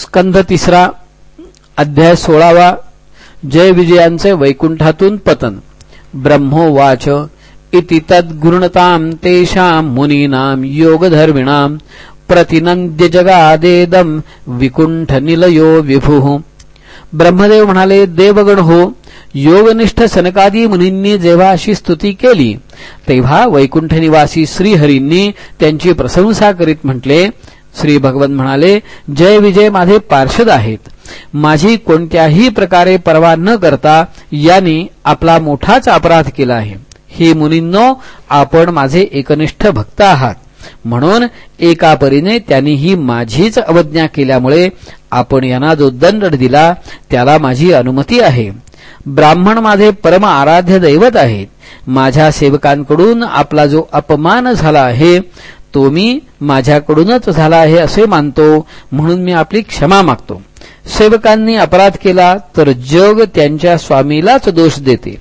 स्कंध तिसरा अध्याय सोळावा जय विजयांचे वैकुंठातून पतन. ब्रह्मोवाच इति तद्गृणताम तेषां मुनीनां योगधर्मिणाम प्रतिनंद्य जगादेदम विकुंठ निलयो विभू. ब्रह्मदेव म्हणाले देवगण हो योगनिष्ठ सनकादी मुनींनी जेव्हा अशी स्तुती केली तेव्हा वैकुंठ निवासी श्रीहरींनी त्यांची प्रशंसा करीत म्हटले श्री भगवंत म्हणाले जय विजय माझे पार्षद आहेत. माझी कोणत्याही प्रकारे पर्वा न करता यांनी आपला मोठाच अपराध केला आहे. हे मुनींनो आपण माझे एकनिष्ठ भक्त आहात. म्हणून एका परीने त्यांनी ही माझीच अवज्ञा केल्यामुळे आपण यांना जो दंड दिला त्याला माझी अनुमती आहे. ब्राह्मण माझे परम आराध्य दैवत आहेत. माझ्या सेवकांकडून आपला जो अपमान झाला आहे तो मी माझ्याकडूनच झाला आहे असे मानतो म्हणून मी आपली क्षमा मागतो. सेवकांनी अपराध केला तर जग त्यांच्या स्वामीलाच दोष देते.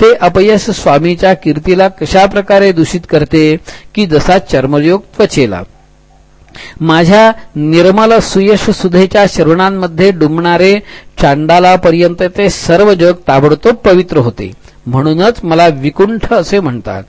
ते अपयश स्वामीच्या कीर्तीला कशा प्रकारे दूषित करते की जसा चर्मयोग त्वचेला. माझ्या निर्मल सुयश सुधेच्या शरणांमध्ये डुंबणारे चांडालापर्यंत ते सर्व जग ताबडतोब पवित्र होते. म्हणूनच मला विकुंठ असे म्हणतात.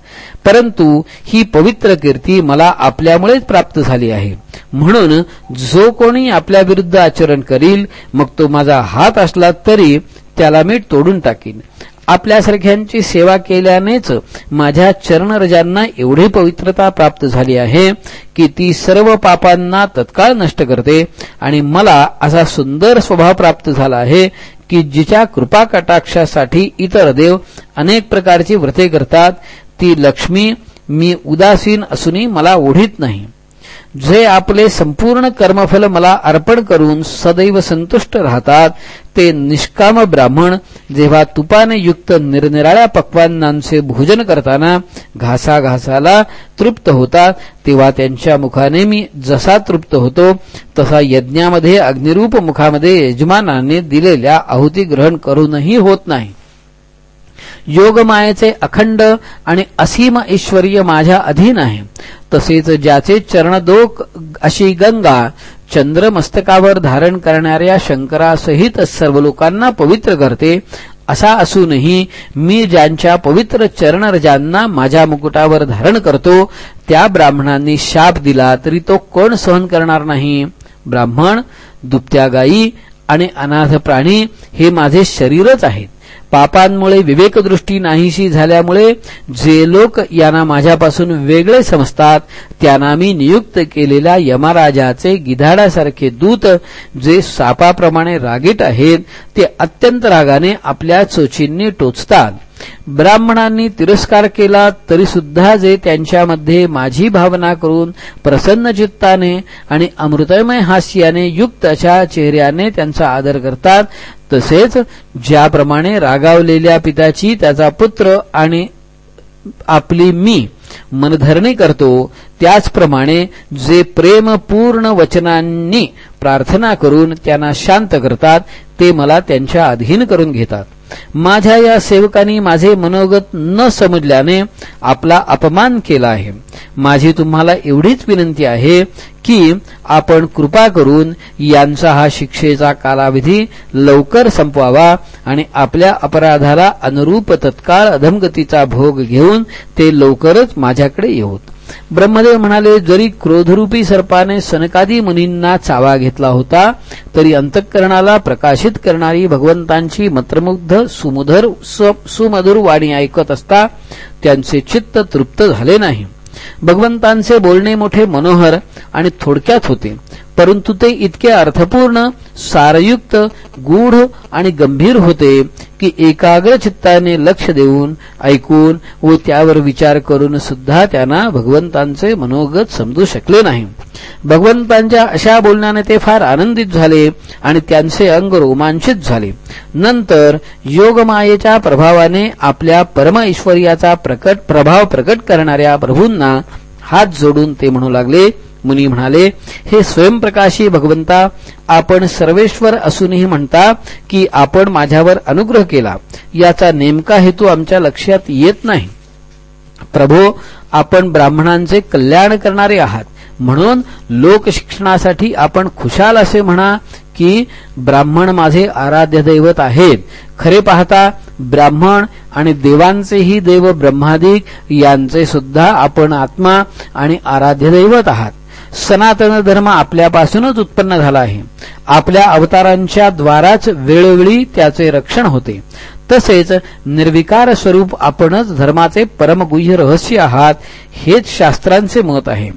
परंतु ही पवित्र कीर्ती मला आपल्यामुळेच प्राप्त झाली आहे. म्हणून जो कोणी आपल्या विरुद्ध आचरण करील मग तो माझा हात असला तरी त्याला मी तोडून टाकीन. आपल्यासारख्यांची सेवा केल्यानेच माझ्या चरणरजांना एवढी पवित्रता प्राप्त झाली आहे की ती सर्व पापांना तत्काळ नष्ट करते आणि मला असा सुंदर स्वभाव प्राप्त झाला आहे की जिच्या कृपा कटाक्षासाठी इतर देव अनेक प्रकारची व्रते करतात ती लक्ष्मी मी उदासीन असूनही मला ओढीत नाही. जे आपले संपूर्ण कर्मफल मला अर्पण करून सदैव संतुष्ट राहतात ते निष्काम ब्राह्मण जेव्हा तुपाने युक्त निरनिराळ्या पक्वांनांचे भोजन करताना घासाघासाला तृप्त होतात तेव्हा त्यांच्या मुखाने मी जसा तृप्त होतो तसा यज्ञामध्ये अग्निरूप मुखामध्ये यजमानाने दिलेल्या आहुती ग्रहण करूनही होत नाही. योगमायेचे अखंड आणि असीम ऐश्वर्य माझ्या अधीन आहे. तसेच ज्याचे चरणदोक अशी गंगा चंद्रमस्तकावर धारण करणाऱ्या शंकरासहित सर्व लोकांना पवित्र करते असा असूनही मी ज्यांच्या पवित्र चरणरजांना माझ्या मुकुटावर धारण करतो त्या ब्राह्मणांनी शाप दिला तरी तो कोण सहन करणार नाही? ब्राह्मण दुपत्या गायी आणि अनाथ प्राणी हे माझे शरीरच आहेत. पापांमुळे विवेकदृष्टी नाहीशी झाल्यामुळे जे लोक यांना माझ्यापासून वेगळे समजतात त्यांना मी नियुक्त केलेल्या यमराजाचे गिधाडासारखे दूत जे सापाप्रमाणे रागीट आहेत ते अत्यंत रागाने आपल्या चोचींनी टोचतात. ब्राह्मणांनी तिरस्कार केला तरी सुद्धा जे त्यांच्यामध्ये माझी भावना करून प्रसन्न चित्ताने आणि अमृतमय हास्याने युक्त अशा चेहऱ्याने त्यांचा आदर करतात तसेच ज्याप्रमाणे रागावलेल्या पिताची त्याचा पुत्र आणि आपली मी मनधरणी करतो त्याचप्रमाणे जे प्रेमपूर्ण वचनांनी प्रार्थना करून त्यांना शांत करतात ते मला त्यांच्या अधीन करून घेतात. माझ्या या सेवकांनी माझे मनोगत न समजल्याने आपला अपमान केला आहे. माझी तुम्हाला एवढीच विनंती आहे की आपण कृपा करून यांचा हा शिक्षेचा कालावधी लवकर संपवावा आणि आपल्या अपराधाला अनुरूप तत्काळ अधमगतीचा भोग घेऊन ते लवकरच माझ्याकडे येऊत ब्रह्मदेव म्हणाले जरी क्रोधरूपी सर्पाने सनकादी मुनींना चावा घेतला होता तरी अंतःकरणाला प्रकाशित करणारी भगवंतांची मत्रमुग्ध सुमधुर सुमधुर वाणी ऐकत असता त्यांचे चित्त तृप्त झाले नाही. भगवंतांचे बोलणे मोठे मनोहर आणि थोडक्यात होते. परंतु ते इतके अर्थपूर्ण सारयुक्त गूढ आणि गंभीर होते की एकाग्र चित्ताने लक्ष देऊन ऐकून व त्यावर विचार करून सुद्धा त्यांना भगवंतांचे मनोगत समजू शकले नाही. भगवंतांच्या अशा बोलण्याने ते फार आनंदित झाले आणि त्यांचे अंग रोमांचित झाले. नंतर योगमायेच्या प्रभावाने आपल्या परम ऐश्वर्याचा प्रकट प्रभाव प्रकट करणाऱ्या प्रभूंना हात जोडून ते म्हणू लागले मुनी म्हणाले हे स्वयंप्रकाशी भगवंता आपण सर्वेश्वर असूनही म्हणता की आपण माझ्यावर अनुग्रह केला. याचा नेमका हेतू आमच्या लक्षात येत नाही. प्रभो आपण ब्राह्मणांचे कल्याण करणारे आहात. म्हणून लोकशिक्षणासाठी आपण खुशाल असे म्हणा की ब्राह्मण माझे आराध्य दैवत आहेत. खरे पाहता ब्राह्मण आणि देवांचेही देव ब्रह्मादिक यांचे सुद्धा आपण आत्मा आणि आराध्य दैवत आहात. सनातन धर्म आपल्यापासूनच उत्पन्न झाला आहे. आपल्या अवतारांच्या द्वाराच वेळोवेळी त्याचे रक्षण होते. तसेच निर्विकार स्वरूप आपणच धर्माचे परमगुह्य रहस्य आहात हेच शास्त्रांचे मत आहे.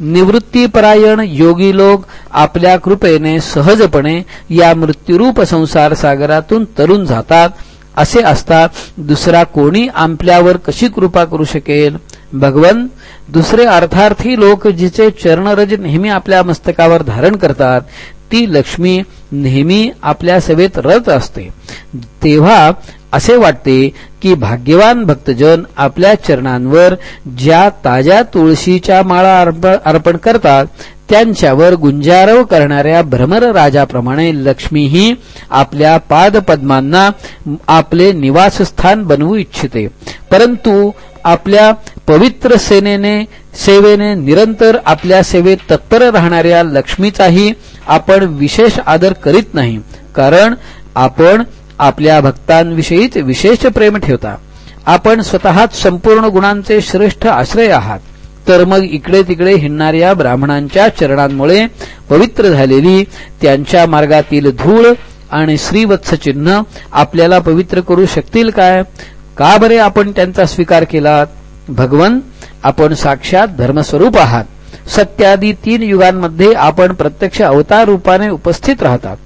निवृत्तीपरायण योगी लोक आपल्या कृपेने सहजपणे या मृत्यूरूप संसार सागरातून तरुण जातात. असे असता दुसरा कोणी आपल्यावर कशी कृपा करू शकेल? भगवन दुसरे अर्थार्थी लोक जिचे चरणरज नेहमी आपल्या मस्तकावर धारण करतात ती लक्ष्मी नेहमी आपल्या सेवेत रत असते. तेव्हा असे वाटते की भाग्यवान भक्तजन आपल्या चरणांवर ज्या ताज्या तुळशीच्या माळा अर्पण करतात त्यांच्यावर गुंजारव करणाऱ्या भ्रमर राजाप्रमाणे लक्ष्मीही आपल्या पादपद्मांना आपले निवासस्थान बनवू इच्छिते. परंतु आपल्या पवित्र सेनेने सेवेने निरंतर आपल्या सेवेत तत्पर राहणाऱ्या लक्ष्मीचाही आपण विशेष आदर करीत नाही. कारण आपण आपल्या भक्तांविषयीच विशेष प्रेम ठेवता. आपण स्वतःच संपूर्ण गुणांचे श्रेष्ठ आश्रय आहात. तर मग इकडे तिकडे हिंडणाऱ्या ब्राह्मणांच्या चरणांमुळे पवित्र झालेली त्यांच्या मार्गातील धूळ आणि श्रीवत्स चिन्ह आपल्याला पवित्र करू शकतील काय? का बरे आपण त्यांचा स्वीकार केला भगवन आपण साक्षात धर्मस्वरूप आहात. सत्यादी तीन युगांमध्ये आपण प्रत्यक्ष अवतार रूपाने उपस्थित राहतात.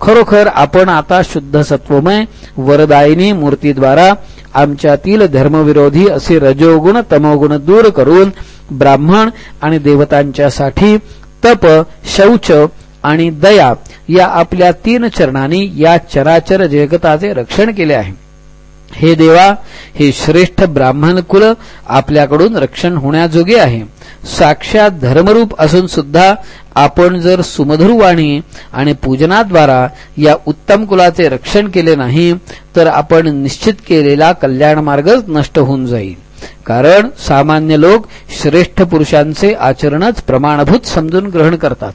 खरोखर आपण आता शुद्ध सत्वमय वरदायिनी मूर्तीद्वारा आमच्यातील धर्मविरोधी असे रजोगुण तमोगुण दूर करून ब्राह्मण आणि देवतांच्यासाठी तप शौच आणि दया या आपल्या तीन चरणांनी या चराचर जगताचे रक्षण केले आहे. हे देवा हे श्रेष्ठ ब्राह्मण कुल आपल्याकडून रक्षण होण्याजोगे आहे. साक्षात धर्मरूप असून सुद्धा आपण जर सुमधुरवाणी आणि पूजनाद्वारा या उत्तम कुलाचे रक्षण केले नाही तर आपण निश्चित केलेला कल्याण मार्गच नष्ट होऊन जाईल. कारण सामान्य लोक श्रेष्ठ पुरुषांचे आचरणच प्रमाणभूत समजून ग्रहण करतात.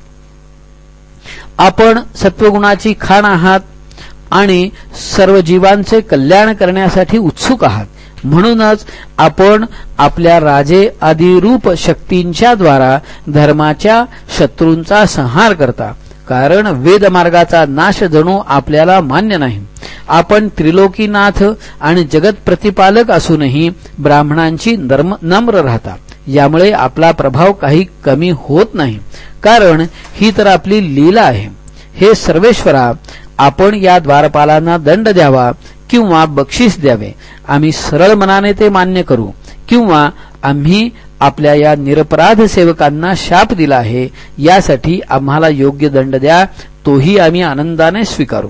आपण सत्वगुणाची खाण आहात आणि सर्व जीवांचे कल्याण करण्यासाठी उत्सुक आहात. म्हणूनच आपण आपल्या राजे आदी रूप शक्तींच्या द्वारा धर्माच्या शत्रूंचा संहार करता. कारण वेदमार्गाचा नाश जणू आपल्याला मान्य नाही. आपण त्रिलोकीनाथ आणि जगत प्रतिपालक असूनही ब्राह्मणांची नम्र राहता. यामुळे आपला प्रभाव काही कमी होत नाही. कारण ही तर आपली लीला आहे. हे सर्वेश्वरा आपण या द्वारपालांना दंड द्यावा किंवा बक्षीस द्यावे. आम्ही सरळ मनाने ते मान्य करू. किंवा आम्ही आपल्या या निरपराध सेवकांना शाप दिला आहे यासाठी आम्हाला योग्य दंड द्या तोही आम्ही आनंदाने स्वीकारू.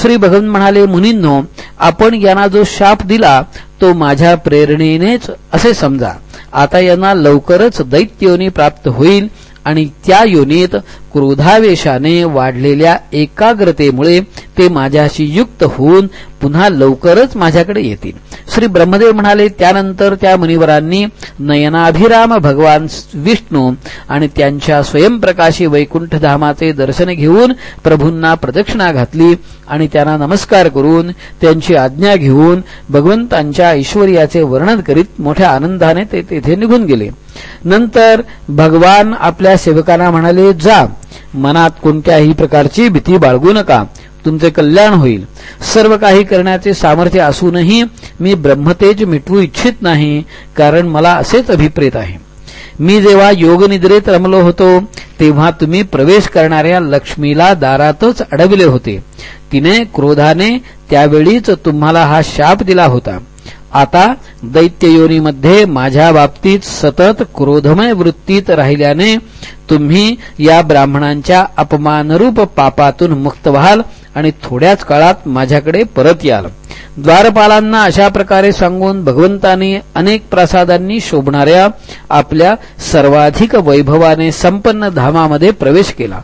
श्री भगवंत म्हणाले मुनींनो आपण यांना जो शाप दिला तो माझ्या प्रेरणेनेच असे समजा. आता यांना लवकरच दैत्य योनी प्राप्त होईल आणि त्या योनीत क्रोधावेशाने वाढलेल्या एकाग्रतेमुळे ते माझ्याशी युक्त होऊन पुन्हा लवकरच माझ्याकडे येतील. श्री ब्रह्मदेव म्हणाले त्यानंतर त्या मुनिवरांनी नयनाभिराम भगवान विष्णू आणि त्यांच्या स्वयंप्रकाशी वैकुंठधामाचे दर्शन घेऊन प्रभूंना प्रदक्षिणा घातली आणि त्यांना नमस्कार करून त्यांची आज्ञा घेऊन भगवंतांच्या ऐश्वर्याचे वर्णन करीत मोठ्या आनंदाने ते तेथे निघून गेले. नंतर भगवान आपल्या सेवकांना म्हणाले जा मनात कोणत्याही प्रकारची भीती बाळगू नका. तुमचे कल्याण होईल. सर्व काही करण्याचे सामर्थ्य असूनही मी ब्रह्मतेज मिटवू इच्छित नाही कारण मला असेच अभिप्रेत आहे. मी जेव्हा योगनिद्रेत रमलो होतो तेव्हा तुम्ही प्रवेश करणाऱ्या लक्ष्मीला दारातच अडविले होते. तिने क्रोधाने त्यावेळीच तुम्हाला हा शाप दिला होता. आता दैत्ययोनीमध्ये माझ्या बाबतीत सतत क्रोधमय वृत्तीत राहिल्याने तुम्ही या ब्राह्मणांच्या अपमानरूप पापातून मुक्त व्हाल आणि थोड्याच काळात माझ्याकडे परत याल. द्वारपालांना अशा प्रकारे सांगून भगवंतांनी अनेक प्रसादांनी शोभणाऱ्या आपल्या सर्वाधिक वैभवाने संपन्न धामामध्ये प्रवेश केला.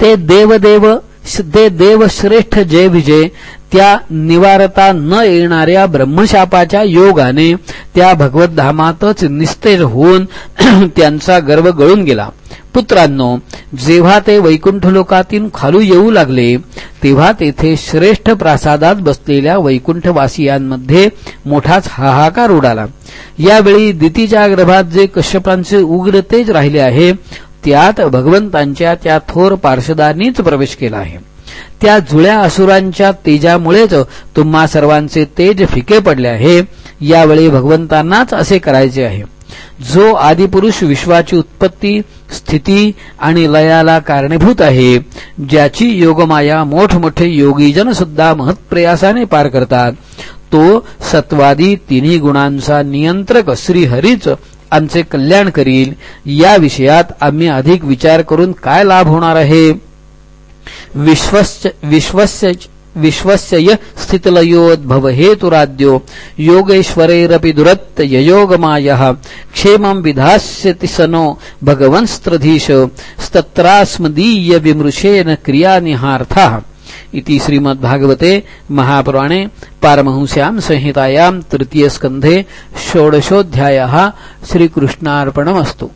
ते देवदेव सिद्धे देवश्रेष्ठ जय विजय. त्या निवारता न येणाऱ्या ब्रह्मशापाच्या योगाने त्या भगवद्धामातच निस्तेज होऊन त्यांचा गर्व गळून गेला. पुत्रांनो जेव्हा ते वैकुंठ लोकातील खालू येऊ लागले तेव्हा तेथे श्रेष्ठ प्रासादात बसलेल्या वैकुंठवासियांमध्ये मोठाच हाहाकार उडाला. यावेळी दितीच्या गर्भात जे कश्यपांचे उग्र तेज राहिले आहे त्यात भगवंतांच्या त्या थोर पार्षदांनीच प्रवेश केला आहे. त्या जुळ्या असुरांच्या तेजामुळेच तुम्हा सर्वांचे तेज फिके पडले आहे. यावेळी भगवंतांनाच असे करायचे आहे. जो आदिपुरुष विश्वाची उत्पत्ती स्थिती आणि लयाला कारणीभूत आहे ज्याची योगमाया मोठमोठे योगीजन सुद्धा महत्प्रयासाने पार करतात तो सत्वादी तिन्ही गुणांचा नियंत्रक श्रीहरीच आमचे कल्याण करील. या विषयात आम्ही अधिक विचार करून काय लाभ होणार आहे? विश्वस्य विश्वस्य स्थितलयोद्भव हेतुराद्यो योगेश्वरेरपि दुरत्त ययोगमायः. क्षेमं विधास्यति सनो भगवंस्त्रधीश स्तत्रास्मदीय विमृशेन क्रियानिहार्थः। इति श्रीमद्भागवते महापुराणे पारमहंस्यां संहितायां तृतीयस्कन्धे षोडशोऽध्यायः श्रीकृष्णार्पणमस्तु।